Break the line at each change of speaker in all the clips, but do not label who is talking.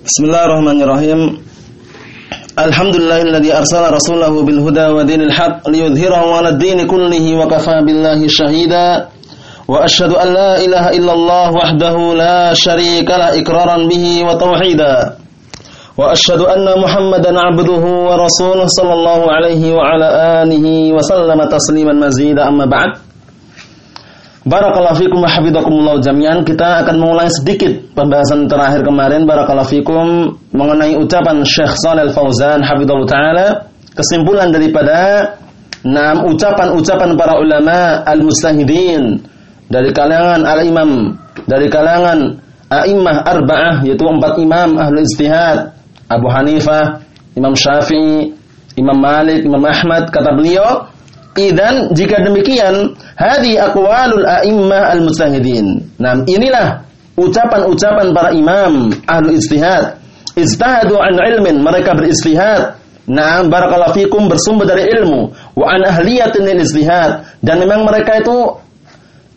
Bismillahirrahmanirrahim. Alhamdulillahilladzi arsala rasulahu bil huda wa dinil haqq liyudhhirahu 'ala ad-din kullihi wa kafaa billahi shahida. Wa asyhadu an la ilaha illallah wahdahu la syarika la iqraran bihi wa tauhida. Wa asyhadu anna Muhammadan 'abduhu wa rasuluhu sallallahu alaihi wa ala alihi wa sallama tasliman mazida amma ba'd. Barakallahu fikum hafizakumullah jami'an. Kita akan mengulangi sedikit pembahasan terakhir kemarin. Barakallahu fikum mengenai ucapan Syekh Shalal Fauzan hafizallahu taala, kesimpulan daripada enam ucapan-ucapan para ulama al-mustahidin dari kalangan al-imam, dari kalangan a'immah arba'ah yaitu empat imam ahlu istihad, Abu Hanifah, Imam Syafi'i, Imam Malik, Imam Ahmad kata beliau Idan jika demikian, hadi aqwalul a'immah al-mujtahidin. Nah, inilah ucapan-ucapan para imam ahlu istihad. Ijtahadu an ilmin, mereka beristihad. Nah, barakallahu fikum bersumber dari ilmu. Wa an ahliyatin istihad. Dan memang mereka itu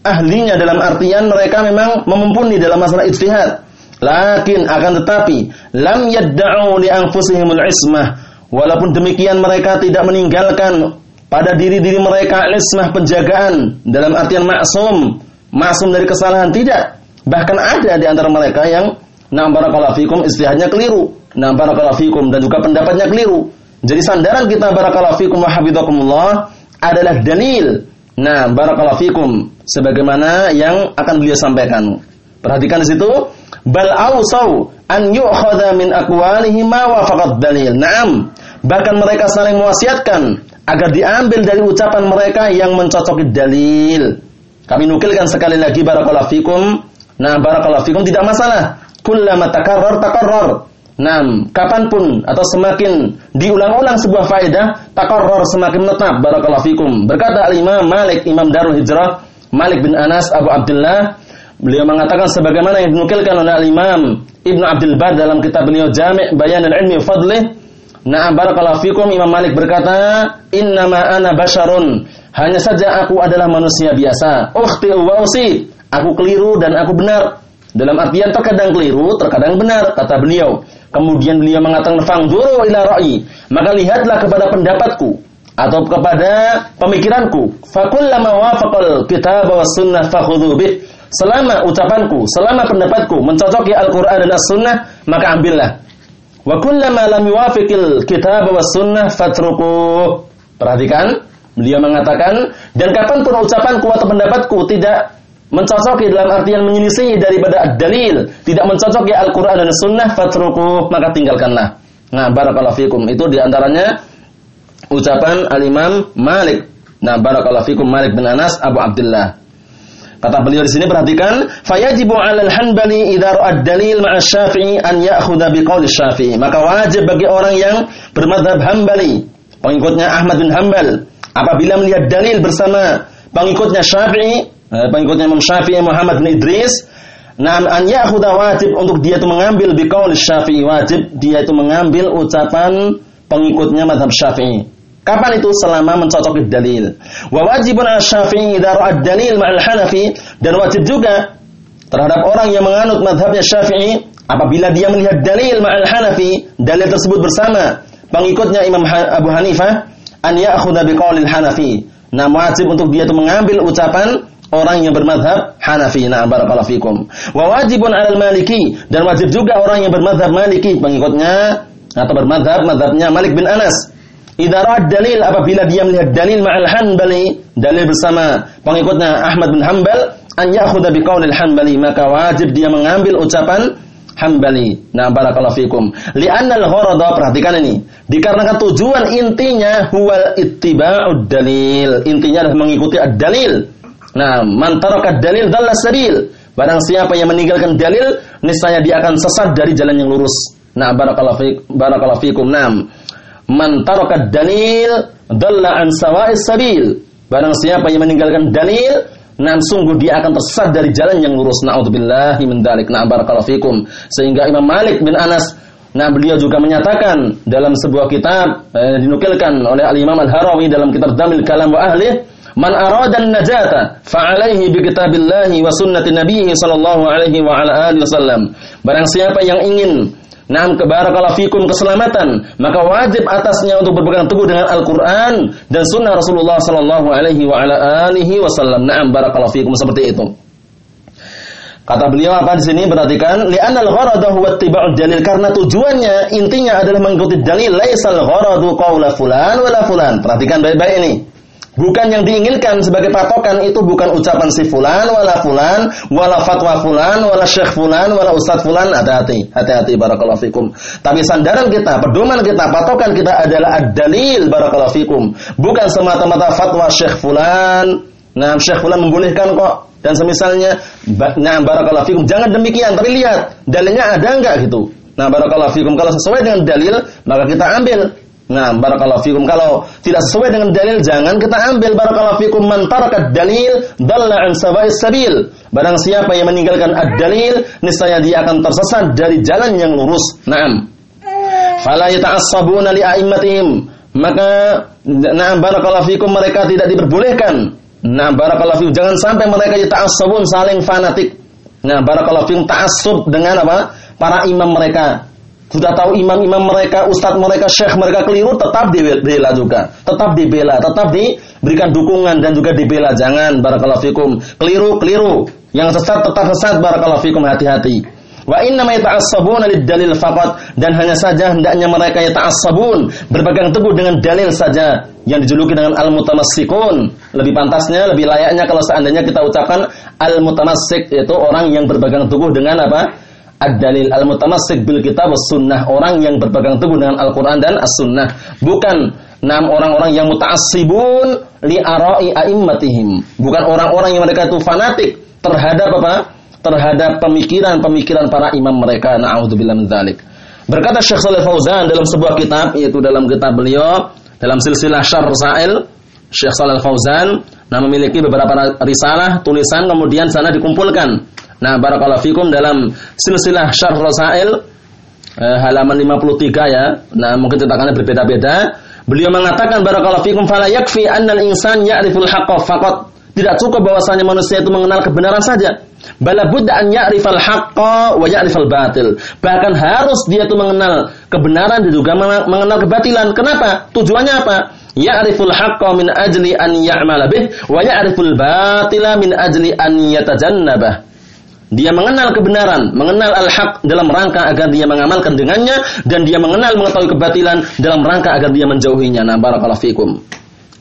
ahlinya dalam artian mereka memang memumpuni dalam masalah istihad. Lakin akan tetapi lam yadda'u li anfusihimul ismah. Walaupun demikian mereka tidak meninggalkan pada diri-diri mereka ismah penjagaan dalam artian maksum, maksum dari kesalahan tidak. Bahkan ada di antara mereka yang nam barakallahu fikum istihadnya keliru, nam barakallahu fikum dan juga pendapatnya keliru. Jadi sandaran kita barakallahu fikum wa adalah dalil. Nah, barakallahu fikum sebagaimana yang akan beliau sampaikan. Perhatikan di situ, bal ausau an yu'khadha min aqwalihi ma wafaqat dalil. Naam, bahkan mereka saling mewasiatkan agar diambil dari ucapan mereka yang mencocoki dalil. Kami nukilkan sekali lagi barakallahu fikum. Nah, barakallahu fikum tidak masalah. Kullama takarrar takarrar. Nah, kapan pun atau semakin diulang-ulang sebuah faedah, takarrar semakin menetap barakallahu fikum. Berkata Al-Imam Malik, Imam Darul Hijrah, Malik bin Anas Abu Abdullah, beliau mengatakan sebagaimana yang dinukilkan oleh Al-Imam Ibnu Abdul Bar dalam kitab beliau Jami' Bayan al-Ilmi Fadlih, Nah, barakallahu fikum Imam Malik berkata, "Innama ana basyarun." Hanya saja aku adalah manusia biasa. Ukhti wa. Aku keliru dan aku benar. Dalam artian terkadang keliru, terkadang benar, kata beliau. Kemudian beliau mengatakan, "Fangzuru ila ra'yi." Maka lihatlah kepada pendapatku atau kepada pemikiranku. Fakullama wafaqal kitab was sunnah fakhudhu bih. Selama ucapanku, selama pendapatku mencocoki Al-Qur'an dan As-Sunnah, maka ambillah. Wa kullama lam yuwafiqil kitab was sunnah fatruku. Perhatikan, beliau mengatakan dan kapan pun ucapanku atau pendapatku tidak mencocoki dalam artian menyelisih daripada dalil, tidak mencocoki Al-Qur'an dan Sunnah fatruku, maka tinggalkanlah. Nah, barakallahu fikum. Itu di antaranya ucapan Al-Imam Malik. Nah, barakallahu fikum Malik bin Anas Abu Abdullah. Kata beliau di sini perhatikan, fayajibu 'alal Hanbali idza ra'a dalil ma'a Syafi'i an ya'khudha biqauli Syafi'i. Maka wajib bagi orang yang bermadzhab Hambali, pengikutnya Ahmad bin Hambal, apabila melihat dalil bersama pengikutnya Syafi'i, eh, pengikutnya Imam Syafi'i Muhammad bin Idris, Nam an ya'khudha wajib untuk dia itu mengambil biqauli Syafi'i, wajib dia itu mengambil ucapan pengikutnya mazhab Syafi'i. Kapan itu? Selama mencocoki dalil. Wa wajibun asy-Syafi'i idza ra'a dalil ma'al Hanafi dan wajib juga terhadap orang yang menganut madhabnya Syafi'i apabila dia melihat dalil ma'al Hanafi, dalil tersebut bersama pengikutnya Imam Abu Hanifah an ya'khudha biqaulil Hanafi. Nah, wajib untuk dia itu mengambil ucapan orang yang bermadhab Hanafi. Nah, barakallahu fikum. Wa wajibun 'alal Maliki dan wajib juga orang yang bermadhab Maliki, pengikutnya atau bermadhab madhabnya Malik bin Anas Idza dalil apabila dia melihat dalil ma'al Hanbali, dalil bersama pengikutnya Ahmad bin Hanbal, an ya'khudha biqaulil Hanbali, maka wajib dia mengambil ucapan Hanbali. Nah, barakallahu fikum. Li'anna al-gharada, perhatikan ini, dikarenakan tujuan intinya huwal ittiba'ud dalil. Intinya adalah mengikuti ad-dalil. Nah, man taraka dalil dalla sabil. Barang siapa yang meninggalkan dalil, niscaya dia akan sesat dari jalan yang lurus. Nah, barakallahu fikum. Barakallahu fikum. Naam man taraka dalil dalla an sawa'is sabil. Barang siapa yang meninggalkan dalil, nan sungguh dia akan tersesat dari jalan yang lurus. Nauzubillahi min dzalik. Na barakallahu fikum. Sehingga Imam Malik bin Anas Nah beliau juga menyatakan dalam sebuah kitab eh, dinukilkan oleh Al Imam Al Harawi dalam kitab Damil Kalam wa Ahli, man arada an-najata fa alaihi bi kitabillahi wa sunnati nabiyhi sallallahu alaihi wa ala alihi wasallam. Barang siapa yang ingin Nah, barakallahu fikum keselamatan, maka wajib atasnya untuk berpegang teguh dengan Al-Qur'an dan sunnah Rasulullah sallallahu alaihi wa ala alihi wasallam. Naam barakallahu fikum seperti itu. Kata beliau apa di sini perhatikan li'anal gharadu huwa ittiba'ud dalil karena tujuannya intinya adalah mengikuti dalil laisal gharadu qaula fulan wala fulan. Perhatikan baik-baik ini. Bukan yang diinginkan sebagai patokan itu bukan ucapan si fulan wala fulan wala fatwa fulan wala syekh fulan wala ustaz fulan hati-hati hati-hati barakallahu fikum. Tapi sandaran kita, pedoman kita, patokan kita adalah ad-dalil barakallahu fikum. Bukan semata-mata fatwa syekh fulan. Nah, syekh fulan membolehkan kok dan semisalnya nah barakallahu fikum jangan demikian tapi lihat dalilnya ada enggak gitu nah barakallahu fikum kalau sesuai dengan dalil maka kita ambil nah barakallahu fikum. Kalau tidak sesuai dengan dalil jangan kita ambil barakallahu fikum. Man taraka dalil dalla an sawa'is sabil. Barang siapa yang meninggalkan ad-dalil niscaya dia akan tersesat dari jalan yang lurus. Na'am. Fala yata'assabuna li a'immatihim. Maka na'am barakallahu fikum mereka tidak diperbolehkan. Nah, barakallahu fikum. Jangan sampai mereka yata'assabun saling fanatik. Nah, barakallahu fikum ta'assub dengan apa? Para imam mereka. Sudah tahu imam-imam mereka, ustadz mereka, syekh mereka keliru, tetap dibela juga. Tetap dibela, tetap diberikan dukungan dan juga dibela. Jangan barakallahu fikum. Keliru, keliru. Yang sesat tetap sesat barakallahu fikum hati-hati. Wa inna ma yata'assabuna lid-dalil faqat dan hanya saja hendaknya mereka yata'assabun berpegang teguh dengan dalil saja yang dijuluki dengan al-mutamassikun. Lebih pantasnya, lebih layaknya kalau seandainya kita ucapkan al-mutamassik yaitu orang yang berpegang teguh dengan apa? Ad-dalil al-mutamassik bil kitab sunnah, orang yang berpegang teguh dengan Al-Qur'an dan As-Sunnah, bukan enam orang-orang yang muta'assibun li ara'i a'immatihim, bukan orang-orang yang mereka itu fanatik terhadap apa? terhadap pemikiran-pemikiran para imam mereka. Na'udzubillah min dzalik. Berkata Syekh Shalih Fauzan dalam sebuah kitab yaitu dalam kitab beliau dalam silsilah Syarh Rasail Syekh Shalih Fauzan nah memiliki beberapa risalah tulisan kemudian sana dikumpulkan. Nah, barakallahu fikum dalam silsilah Syarh Rasail eh, halaman 53 ya. Nah, mungkin cetakannya berbeda-beda. Beliau mengatakan barakallahu fikum fala yakfi annal insan ya'riful haqqa faqat. Tidak cukup bahwasanya manusia itu mengenal kebenaran saja Bala budda an ya'rifal haqqa wa ya'rifal batil. Bahkan harus dia itu mengenal kebenaran dan juga mengenal kebatilan. Kenapa? Tujuannya apa? Ya'riful haqqa min ajli an ya'mala bih wa ya'riful batila min ajli an yatajannabah. Dia mengenal kebenaran, mengenal al-haq dalam rangka agar dia mengamalkan dengannya dan dia mengenal mengetahui kebatilan dalam rangka agar dia menjauhinya. Nah, barakallahu fikum.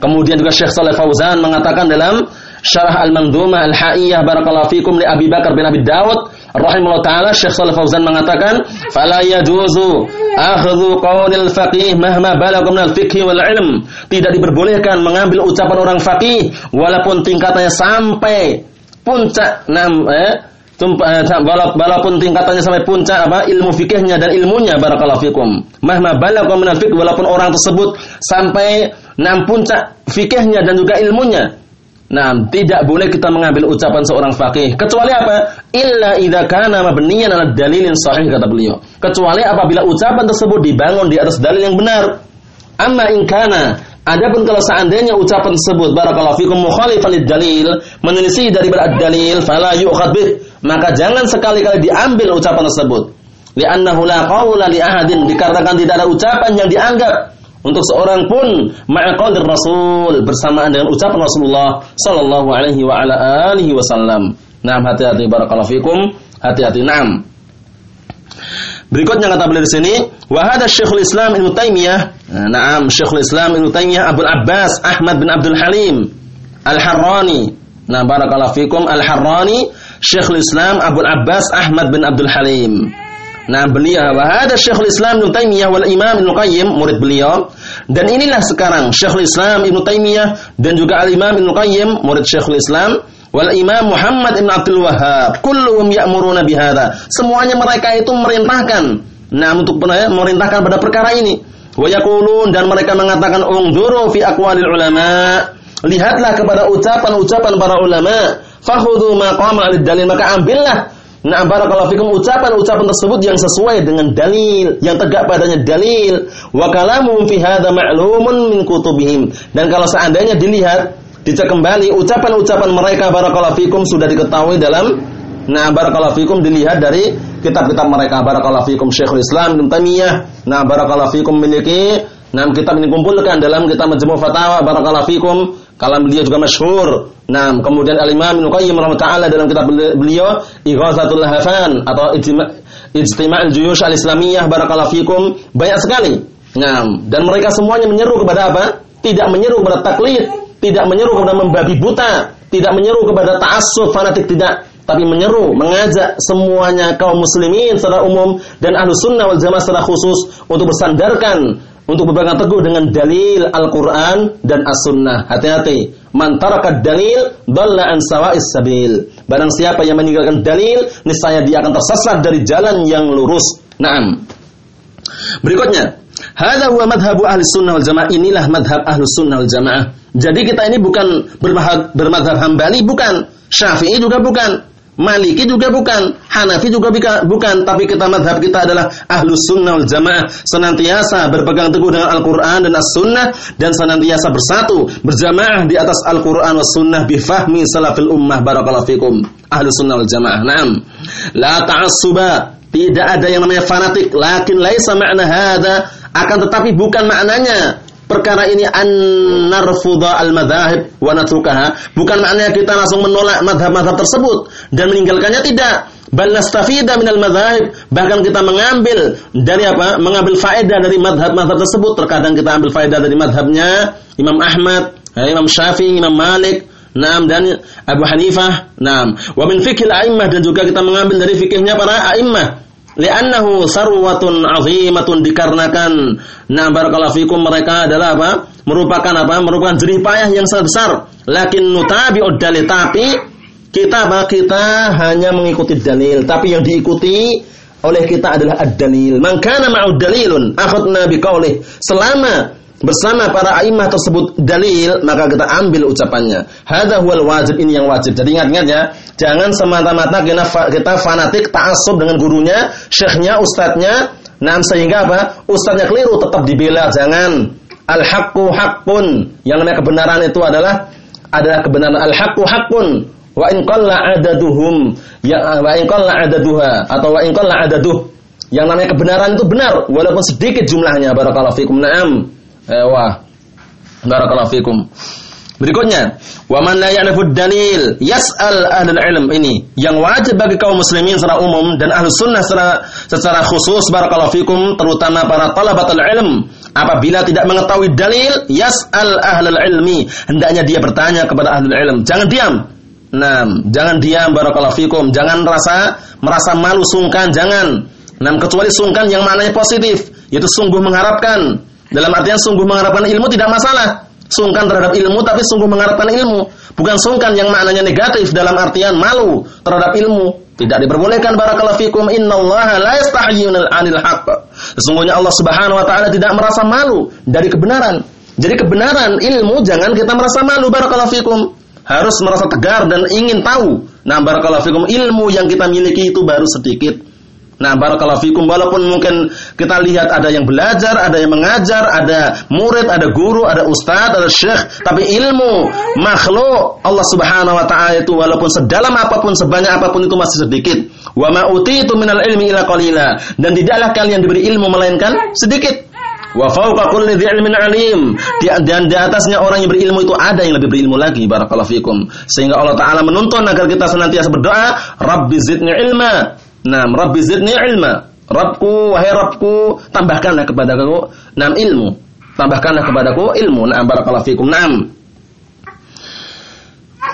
Kemudian juga Syekh Saleh Fauzan mengatakan dalam Syarah Al-Mandhumah Al-Haiyah barakallahu fikum li Abi Bakar bin Abi Dawud rahimahullah taala Syekh Shalih Fauzan mengatakan fala yajuzu akhdhu qawlil faqih mahma balagha min al-fiqh wal ilm tidak diperbolehkan mengambil ucapan orang faqih walaupun tingkatannya sampai puncak enam eh, eh walaupun tingkatannya sampai puncak apa ilmu fikihnya dan ilmunya barakallahu fikum mahma balagha min al-fiqh walaupun orang tersebut sampai enam puncak fikihnya dan juga ilmunya Nah, tidak boleh kita mengambil ucapan seorang fakih kecuali apa? Illa idza kana mabniyan 'ala dalilin sahih kata beliau. Kecuali apabila ucapan tersebut dibangun di atas dalil yang benar. Amma in kana Adapun kalau seandainya ucapan tersebut barakallahu fikum mukhalifan dalil, menyelisih dari dalil, fala yu'khad bih, maka jangan sekali-kali diambil ucapan tersebut. Li'annahu la qawla li ahadin, dikarenakan tidak ada ucapan yang dianggap untuk seorang pun ma'aqadir Rasul bersamaan dengan ucapan Rasulullah sallallahu alaihi wa ala alihi wasallam. Naam hati-hati barakallahu fikum, hati-hati naam. Berikutnya kata beliau di sini, wa hadha Syekhul Islam Ibnu Taimiyah. Nah, naam, Syekhul Islam Ibnu Taimiyah Abdul Abbas Ahmad bin Abdul Halim Al-Harrani. Nah, barakallahu fikum Al-Harrani, Syekhul Islam Abdul Abbas Ahmad bin Abdul Halim. Nah, beliau wa hada Syekhul Islam Ibnu Taimiyah wal Imam Ibnu Qayyim murid beliau. Dan inilah sekarang Syekhul Islam Ibnu Taimiyah dan juga Al Imam Ibnu Qayyim murid Syekhul Islam wal Imam Muhammad Ibn Abdul Wahhab. Kulluhum ya'muruna bihadza semuanya mereka itu merintahkan. Nah untuk merintahkan pada perkara ini. Wa yaqulun dan mereka mengatakan ungduru fi aqwalil ulama. Lihatlah kepada ucapan-ucapan para ulama fakhudhu ma qama dalil. Maka ambillah. Nah, barakallahu fikum ucapan-ucapan tersebut yang sesuai dengan dalil, yang tegak padanya dalil. Wa kalamuhum fi hadza ma'lumun min kutubihim. Dan kalau seandainya dilihat, dicek kembali ucapan-ucapan mereka barakallahu fikum sudah diketahui dalam Nah, barakallahu fikum dilihat dari kitab-kitab mereka. Barakallahu fikum Syekhul Islam Ibnu Taimiyah nah barakallahu fikum memiliki nah kitab ini kumpulkan dalam kitab Majmu' Fatawa. Barakallahu fikum kalam beliau juga masyhur. Nah kemudian Al-Imam Ibnu Qayyim rahimahullah dalam kitab beliau Ighazatul Lahafan atau Ijtima' al-Juyush al-Islamiyah barakallahu fikum banyak sekali. Nah dan mereka semuanya menyeru kepada apa? Tidak menyeru kepada taklid tidak menyeru kepada membabi buta tidak menyeru kepada ta'assub fanatik tidak tapi menyeru, mengajak semuanya kaum muslimin secara umum dan ahlu sunnah wal jamaah secara khusus untuk bersandarkan untuk berpegang teguh dengan dalil Al-Quran dan As-Sunnah. Hati-hati. Man taraka dalil, dalla an sawa'is sabil. Barang siapa yang meninggalkan dalil, niscaya dia akan tersesat dari jalan yang lurus. Naam. Berikutnya, Hadza huwa madhabu ahli sunnah wal jamaah. Inilah madhab ahli sunnah wal jamaah. Jadi kita ini bukan bermadhab hambali, bukan. Syafi'i juga bukan. Maliki juga bukan, Hanafi juga bukan, tapi kita madhab kita adalah ahlus sunnah wal jamaah, senantiasa berpegang teguh dengan Al-Quran dan As-Sunnah, dan senantiasa bersatu, berjamaah di atas Al-Quran was Sunnah bifahmi salafil ummah barakallahu fikum. Ahlus sunnah wal jamaah, naam. La ta'assuba, tidak ada yang namanya fanatik, lakin laisa ma'na hadha, akan tetapi bukan maknanya perkara ini an narfudha al madhahib wa natrukaha. Bukan maknanya kita langsung menolak madhab-madhab tersebut dan meninggalkannya tidak. Bal nastafida minal madhahib. Bahkan kita mengambil dari apa? Mengambil faedah dari madhab-madhab tersebut. Terkadang kita ambil faedah dari madhabnya Imam Ahmad eh, Imam Syafi'i Imam Malik Naam dan Abu Hanifah, naam. Wa min fikhil a'immah dan juga kita mengambil dari fikihnya para a'immah li'annahu sarwatun azimatun dikarenakan nah barakallahu fikum mereka adalah apa? Merupakan apa? Merupakan jerih payah yang sangat besar. Lakin nutabi'ud dalil tapi kita apa? Kita hanya mengikuti dalil. Tapi yang diikuti oleh kita adalah ad-dalil. Man kana ma'ud dalilun akhadna biqaulih selama bersama para a'immah tersebut dalil, maka kita ambil ucapannya. Hadza huwal wajib ini yang wajib. Jadi ingat-ingat ya, jangan semata-mata kita, kita fanatik ta'assub dengan gurunya, syekhnya, ustadznya, nah sehingga apa? Ustadznya keliru tetap dibela, jangan. Al-haqqu haqqun. Yang namanya kebenaran itu adalah adalah kebenaran al-haqqu haqqun. Wa in qalla adaduhum ya wa in qalla adaduha atau wa in qalla adaduh. Yang namanya kebenaran itu benar walaupun sedikit jumlahnya barakallahu fikum. Naam. Eh, wah. Barakallahu fikum. Berikutnya, wa man la ya'rifu dalil yas'al ahlul ilm. Ini yang wajib bagi kaum muslimin secara umum dan ahlu sunnah secara, secara khusus barakallahu fikum terutama para talabatul ilm. Apabila tidak mengetahui dalil yas'al ahlul ilmi. Hendaknya dia bertanya kepada ahlul ilm. Jangan diam. Nah jangan diam barakallahu fikum. Jangan rasa merasa malu sungkan. Jangan. Nah kecuali sungkan yang maknanya positif. Yaitu sungguh mengharapkan dalam artian sungguh mengharapkan ilmu tidak masalah. Sungkan terhadap ilmu tapi sungguh mengharapkan ilmu. Bukan sungkan yang maknanya negatif dalam artian malu terhadap ilmu. Tidak diperbolehkan barakallahu fikum innallaha la yastahyuna 'anil haqq. Sesungguhnya Allah Subhanahu wa taala tidak merasa malu dari kebenaran. Jadi kebenaran ilmu jangan kita merasa malu barakallahu fikum. Harus merasa tegar dan ingin tahu. Nah barakallahu fikum ilmu yang kita miliki itu baru sedikit Nah, barakallahu fikum walaupun mungkin kita lihat ada yang belajar, ada yang mengajar, ada murid, ada guru, ada ustadz, ada syekh, tapi ilmu makhluk Allah Subhanahu wa taala itu walaupun sedalam apa pun, sebanyak apa pun itu masih sedikit. Wa ma utitu minal ilmi ila qalila. Dan tidaklah kalian diberi ilmu melainkan sedikit. Wa fawqa kulli ilmin alim. Dan di atasnya orang yang berilmu itu ada yang lebih berilmu lagi barakallahu fikum. Sehingga Allah taala menuntun agar kita senantiasa berdoa, Rabbi zidni ilma. Nah, Rabbi zidni ilma. Rabbku, wahai Rabbku, tambahkanlah kepadaku nam ilmu. Tambahkanlah kepadaku ilmu. Nah, barakallahu fikum. Naam.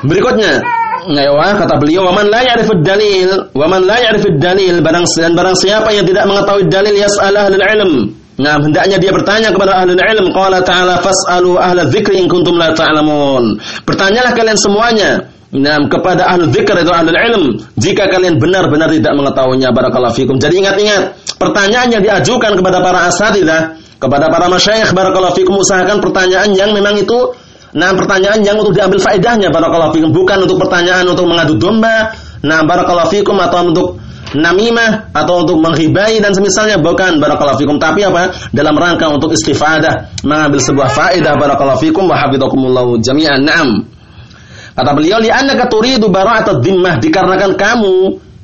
Berikutnya, Ngayawa kata beliau, "Waman la ya'rifud dalil, waman la ya'rifud dalil, barang dan barang siapa yang tidak mengetahui dalil yas'al ahlul ilm." Nah, hendaknya dia bertanya kepada ahlul ilm. Qala ta'ala fas'alu ahla dzikri in kuntum la ta'lamun. Bertanyalah kalian semuanya Nah, kepada ahli zikr itu ahli ilm, jika kalian benar-benar tidak mengetahuinya barakallahu fikum. Jadi ingat-ingat, pertanyaan yang diajukan kepada para asatidzah, kepada para masyayikh barakallahu fikum usahakan pertanyaan yang memang itu nah pertanyaan yang untuk diambil faedahnya barakallahu fikum, bukan untuk pertanyaan untuk mengadu domba, nah barakallahu fikum atau untuk namimah atau untuk menghibai dan semisalnya. Bukan barakallahu fikum. Tapi apa? Dalam rangka untuk istifadah mengambil sebuah faedah barakallahu fikum wa hafizakumullah jami'an. Na'am Kata beliau, "Li'annaka turidu bara'atad dhimmah," dikarenakan kamu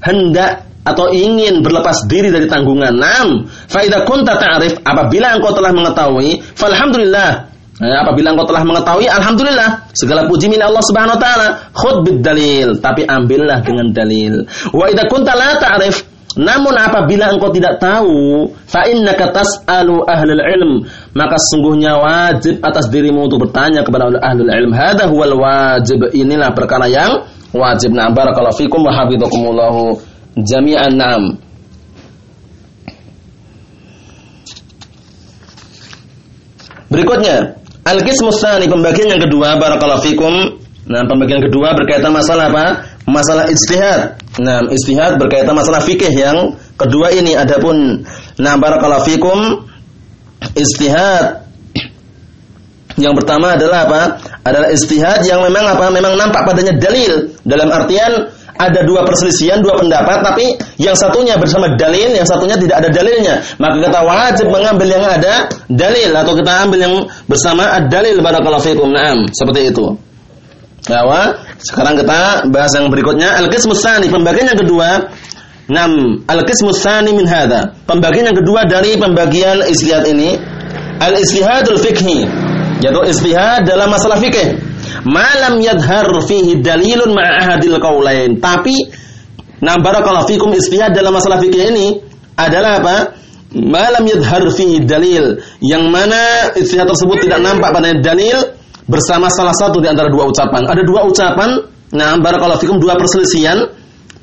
hendak atau ingin berlepas diri dari tanggungan. Nam, faida kunta ta'rif apabila engkau telah mengetahui, falhamdulillah. Eh, apabila engkau telah mengetahui, alhamdulillah. Segala puji milik Allah Subhanahu wa taala. Khud bid dalil, tapi ambillah dengan dalil. Wa idza kunta la ta'rif, namun apabila engkau tidak tahu, fa innaka tas'alu ahlul ilm, maka sungguhnya wajib atas dirimu untuk bertanya kepada ahlul ilm. Hada huwal wajib. Inilah perkara yang wajib. Nah, barakallahu fikum wa hafizakumullah jami'an na'am. Berikutnya, al-qismu tsani pembagian yang kedua barakallahu fikum. Nah, pembagian kedua berkaitan masalah apa? Masalah ijtihad. Nah, ijtihad berkaitan masalah fikih yang kedua ini adapun nah barakallahu fikum ijtihad yang pertama adalah apa? Adalah istihad yang memang apa? Memang nampak padanya dalil dalam artian ada dua perselisihan, dua pendapat, tapi yang satunya bersama dalil, yang satunya tidak ada dalilnya. Maka kita wajib mengambil yang ada dalil atau kita ambil yang bersama ad-dalil barakallahu fikum. Naam, seperti itu. Bahwa sekarang kita bahas yang berikutnya al-qismus pembagian yang kedua. Nam, al-qismus tsani min. Pembagian yang kedua dari pembagian istihad ini al-istihadul fikhi, yaitu istihad dalam masalah fikih malam yadhar fihi dalilun ma'ahadil qaulain. Tapi nah barakallahu fikum istihad dalam masalah fikih ini adalah apa? Malam yadhar fihi dalil yang mana istihad tersebut tidak nampak pada dalil bersama salah satu di antara dua ucapan. Ada dua ucapan, nah barakallahu fikum dua perselisihan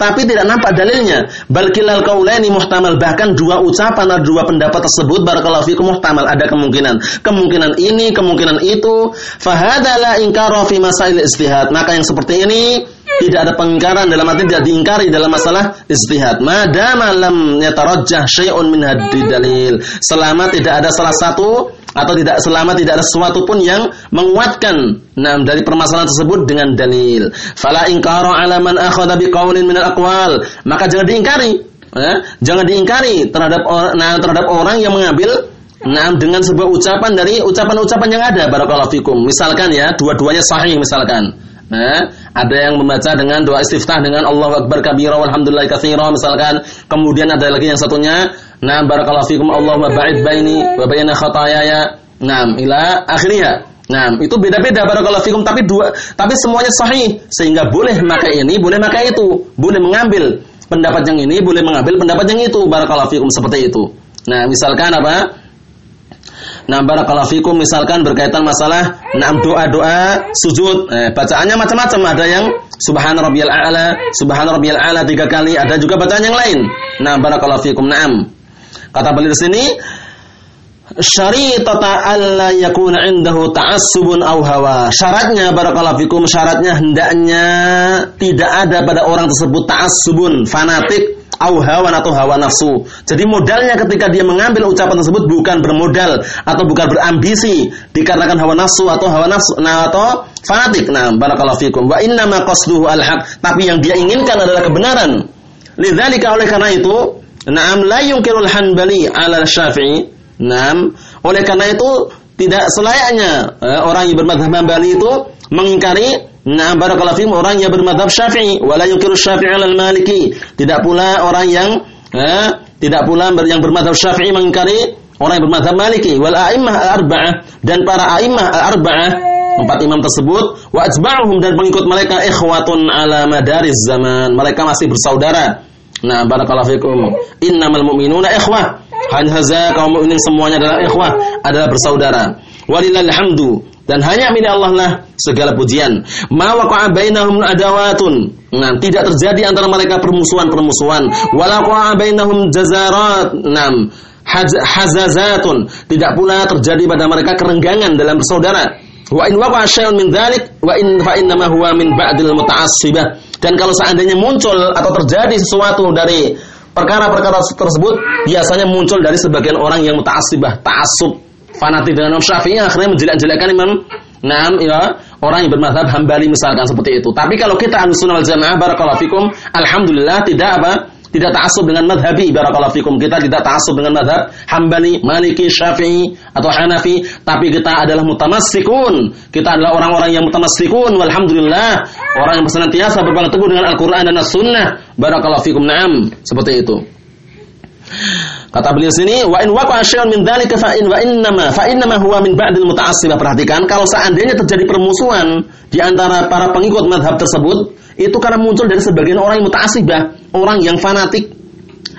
tapi tidak nampak dalilnya. Balkilal kaulaini muhtamal bahkan dua ucapan atau dua pendapat tersebut barakallahu fikum muhtamal ada kemungkinan. Kemungkinan ini, kemungkinan itu. Fahadala ingkara fi masail istihad. Maka yang seperti ini tidak ada pengingkaran dalam arti tidak diingkari dalam masalah istihad. Madama lam yatarajjah syai'un min dalil. Selama tidak ada salah satu atau tidak selama tidak ada sesuatu pun yang menguatkan nah dari permasalahan tersebut dengan dalil. Fala inkara ala man akhadha biqaulin min al-aqwal. Maka jangan diingkari, ya? jangan diingkari terhadap orang nah, terhadap orang yang mengambil Nah, dengan sebuah ucapan dari ucapan-ucapan yang ada barakallahu fikum. Misalkan ya, dua-duanya sahih misalkan. Nah, ada yang membaca dengan doa istiftah dengan Allah Akbar kabira walhamdulillah katsira misalkan. Kemudian ada lagi yang satunya Nah, barakallahu fikum Allahumma ba'id baini wa baina khataayaya. Naam, ila akhirnya. Nah, itu beda-beda barakallahu fikum tapi dua tapi semuanya sahih sehingga boleh maka ini, boleh maka itu, boleh mengambil pendapat yang ini, boleh mengambil pendapat yang itu barakallahu fikum seperti itu. Nah, misalkan apa? Nah, barakallahu fikum misalkan berkaitan masalah enam doa-doa sujud, eh, bacaannya macam-macam, ada yang subhan rabbiyal a'la, subhan rabbiyal a'la tiga kali, ada juga bacaan yang lain. Nah, barakallahu fikum. Naam. Kata beliau di sini, syaritata alla yakuna indahu ta'assubun aw hawa. Syaratnya barakallahu fikum, syaratnya hendaknya tidak ada pada orang tersebut ta'assubun, fanatik au hawan atau hawa nafsu. Jadi modalnya ketika dia mengambil ucapan tersebut bukan bermodal atau bukan berambisi dikarenakan hawa nafsu atau hawa nafsu nah atau fanatik. Nah, barakallahu fikum. Wa inna ma qasduhu al-haq. Tapi yang dia inginkan adalah kebenaran. Lidzalika oleh karena itu Naam la yungkirul Hanbali ala Syafi'i. Naam, oleh karena itu tidak selayaknya eh, orang yang bermadhab Hanbali itu mengingkari Nah, barakallahu fikum orang yang bermadhab Syafi'i, wala yungkiru Syafi'i al Maliki. Tidak pula orang yang eh, tidak pula yang bermadhab Syafi'i mengingkari orang yang bermadhab Maliki wal a'immah al-arba'ah dan para a'immah al-arba'ah empat imam tersebut wa dan pengikut mereka ikhwatun ala madaris zaman. Mereka masih bersaudara Nah, barakallahu fikum. Innamal mu'minuna ikhwah. Hanya saja kaum mukminin semuanya adalah ikhwah, adalah bersaudara. Walillahil hamdu dan hanya milik Allah lah segala pujian. Ma waqa'a bainahum adawatun. Nah, tidak terjadi antara mereka permusuhan-permusuhan. Wala waqa'a bainahum jazarat. Nam hazazatun. Tidak pula terjadi pada mereka kerenggangan dalam bersaudara. Wa in waqa'a syai'un min dzalik wa in fa innama huwa min ba'dil muta'assibah dan kalau seandainya muncul atau terjadi sesuatu dari perkara-perkara tersebut, biasanya muncul dari sebagian orang yang muta'assibah, ta'assub, fanatik dengan Imam Syafi'i akhirnya menjelek-jelekkan Imam Naam ya, orang yang bermadhab Hambali misalkan seperti itu. Tapi kalau kita Ahlus Sunnah Jamaah barakallahu fikum, alhamdulillah tidak apa? Tidak ta'assub dengan madhabi barakallahu fikum. Kita tidak ta'assub dengan madhab Hambali, Maliki, Syafi'i atau Hanafi, tapi kita adalah mutamassikun. Kita adalah orang-orang yang mutamassikun walhamdulillah, orang yang senantiasa berpegang teguh dengan Al-Qur'an dan As-Sunnah. Barakallahu fikum. Naam, seperti itu. Kata beliau sini, wa in waqa syai'un min dzalika fa in wa innama fa innama huwa min ba'dil muta'assibah. Perhatikan, kalau seandainya terjadi permusuhan di antara para pengikut madhab tersebut, itu karena muncul dari sebagian orang yang muta'assibah, orang yang fanatik.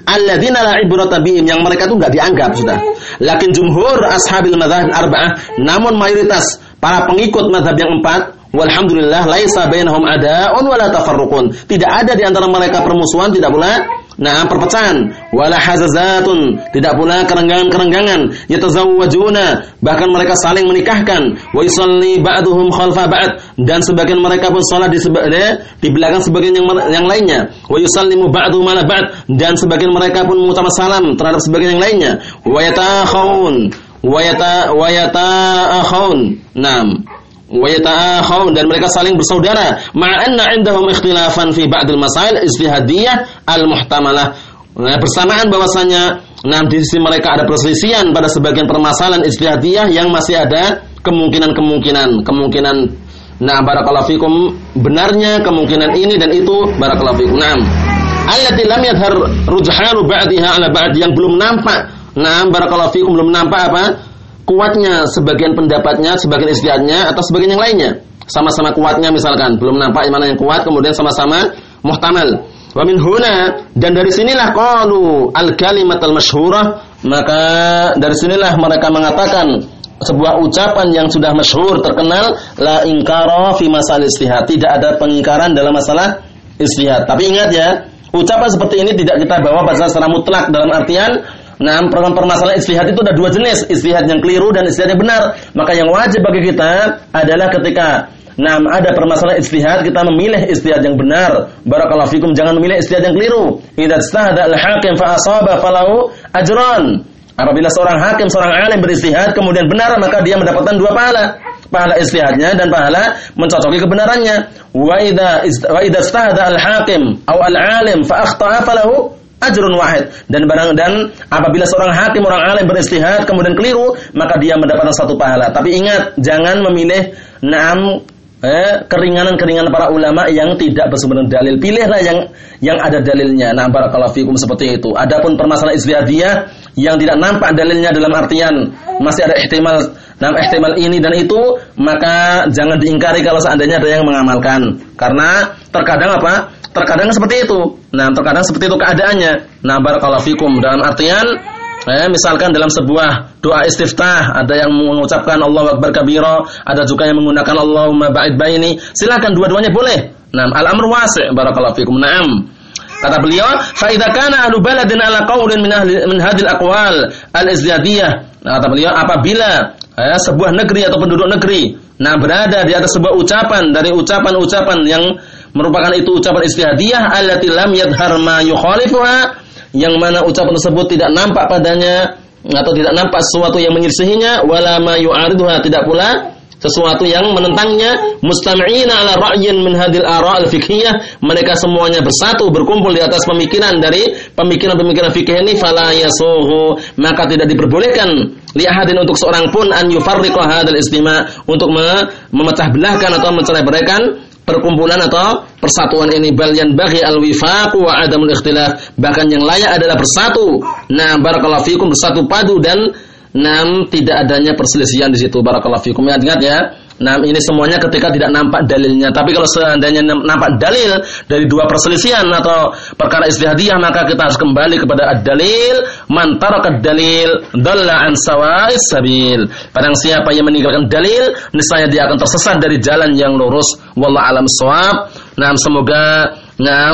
Alladzina la ibrata bihim yang mereka itu enggak dianggap sudah. Lakin jumhur ashabil madzhab arba'ah, namun mayoritas para pengikut madhab yang empat Walhamdulillah laisa bainahum ada'un wala tafarruqun. Tidak ada di antara mereka permusuhan, tidak pula Nah, perpecahan, wala hazazatun, tidak pula kerenggangan-kerenggangan, yatazawwajuna, bahkan mereka saling menikahkan, wa yusalli ba'duhum khalfa ba'd, dan sebagian mereka pun salat di, eh, di belakang sebagian yang yang lainnya, wa yusallimu ba'duhum ala ba'd, dan sebagian mereka pun mengucapkan salam terhadap sebagian yang lainnya, wa yatakhawun, wa yata wa yata'akhawun. Naam dan mereka saling bersaudara. Ma'anna indahum ikhtilafan fi ba'dil masail ijtihadiyah al-muhtamalah. Nah, bersamaan bahwasanya nah di sisi mereka ada perselisihan pada sebagian permasalahan ijtihadiyah yang masih ada kemungkinan-kemungkinan. Kemungkinan nah barakallahu fikum benarnya kemungkinan ini dan itu barakallahu fikum. Nah allati lam yadhhar rujhanu ba'daha ala ba'd yang belum nampak. Nah barakallahu fikum belum nampak apa kuatnya sebagian pendapatnya, sebagian istihadnya atau sebagian yang lainnya. Sama-sama kuatnya misalkan, belum nampak mana yang kuat, kemudian sama-sama muhtamal. Wa min huna dan dari sinilah qalu al-kalimat al-masyhurah, maka dari sinilah mereka mengatakan sebuah ucapan yang sudah masyhur terkenal la ingkara fi masal istihad. Tidak ada pengingkaran dalam masalah istihad. Tapi ingat ya, ucapan seperti ini tidak kita bawa pada secara mutlak dalam artian Nah, permasalahan istihad itu ada dua jenis, istihad yang keliru dan istihad yang benar. Maka yang wajib bagi kita adalah ketika Nah, ada permasalahan istihad, kita memilih istihad yang benar. Barakallahu fikum, jangan memilih istihad yang keliru. Idza istahada al-hakim fa asaba falahu ajran. Apabila seorang hakim, seorang alim beristihad kemudian benar, maka dia mendapatkan dua pahala. Pahala istihadnya dan pahala mencocoki kebenarannya. Wa idza wa istahada al-hakim aw al-alim fa akhta'a falahu ajrun wahid. Dan barang dan apabila seorang hakim orang alim beristihad kemudian keliru maka dia mendapatkan satu pahala. Tapi ingat jangan memilih enam eh, keringanan-keringanan para ulama yang tidak bersumber dalil. Pilihlah yang yang ada dalilnya. Nah barakallahu fikum seperti itu. Adapun permasalahan istihadiyah yang tidak nampak dalilnya dalam artian masih ada ihtimal nah ihtimal ini dan itu maka jangan diingkari kalau seandainya ada yang mengamalkan karena terkadang apa Terkadang seperti itu. Nah, terkadang seperti itu keadaannya. Nah, barakallahu fikum dalam artian eh, misalkan dalam sebuah doa istiftah ada yang mengucapkan Allahu akbar kabira, ada juga yang menggunakan Allahumma ba'id baini. Silakan dua-duanya boleh. Nah, al-amru wasi' barakallahu fikum. Naam. Kata beliau, "Fa idza kana ahlu baladin ala qaulin min ahli min al-izdiyadiyah." Nah, kata beliau, apabila eh, sebuah negeri atau penduduk negeri nah berada di atas sebuah ucapan dari ucapan-ucapan yang merupakan itu ucapan istihadiyah allati lam yadhhar ma yukhalifuha yang mana ucapan tersebut tidak nampak padanya atau tidak nampak sesuatu yang menyelisihinya wala ma yu'ariduha tidak pula sesuatu yang menentangnya. Mustami'ina ala ra'yin min hadil ara' al-fiqhiyah mereka semuanya bersatu berkumpul di atas pemikiran dari pemikiran-pemikiran fikih ini. Fala yasuhu maka tidak diperbolehkan li ahadin untuk seorang pun an yufarriqa hadal istima untuk memecah belahkan atau mencerai beraikan perkumpulan atau persatuan ini. Bal bagi al wifaq wa adamul ikhtilaf. Bahkan yang layak adalah bersatu. Nah barakallahu fikum bersatu padu dan nam tidak adanya perselisihan di situ barakallahu fikum ingat ya Nah, ini semuanya ketika tidak nampak dalilnya. Tapi kalau seandainya nampak dalil dari dua perselisihan atau perkara istihadiyah, maka kita harus kembali kepada ad-dalil. Man taraka dalil dalla an sawa'is sabil. Padang siapa yang meninggalkan dalil, niscaya dia akan tersesat dari jalan yang lurus. Wallah alam sawab. Nah, semoga Nah,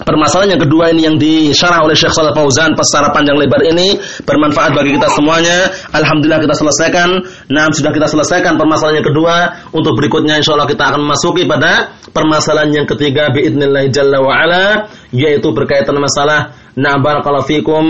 Permasalahan yang kedua ini yang disyarah oleh Syekh Shalal Fauzan secara panjang lebar ini bermanfaat bagi kita semuanya. Alhamdulillah kita selesaikan. Nah, sudah kita selesaikan permasalahan yang kedua. Untuk berikutnya insya Allah kita akan memasuki pada permasalahan yang ketiga biidznillah jalla wa ala yaitu berkaitan masalah na barakallahu fikum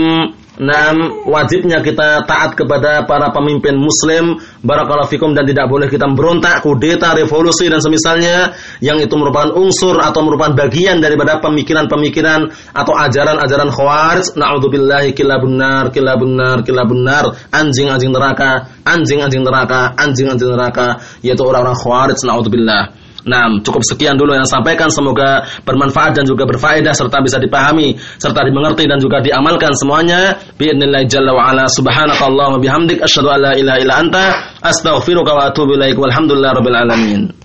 Nah, wajibnya kita taat kepada para pemimpin muslim barakallahu fikum dan tidak boleh kita berontak, kudeta, revolusi dan semisalnya yang itu merupakan unsur atau merupakan bagian daripada pemikiran-pemikiran atau ajaran-ajaran khawarij. Nauzubillahi kilabun nar, kilabun nar, kilabun nar, anjing-anjing neraka, anjing-anjing neraka, anjing-anjing neraka, yaitu orang-orang khawarij. Nauzubillah. Nah, cukup sekian dulu yang sampaikan. Semoga bermanfaat dan juga berfaedah serta bisa dipahami serta dimengerti dan juga diamalkan semuanya. Biidznillah jalla wa ala subhanakallahumma bihamdik asyhadu an la ilaha illa anta astaghfiruka wa atubu ilaik. Walhamdulillahirabbil alamin.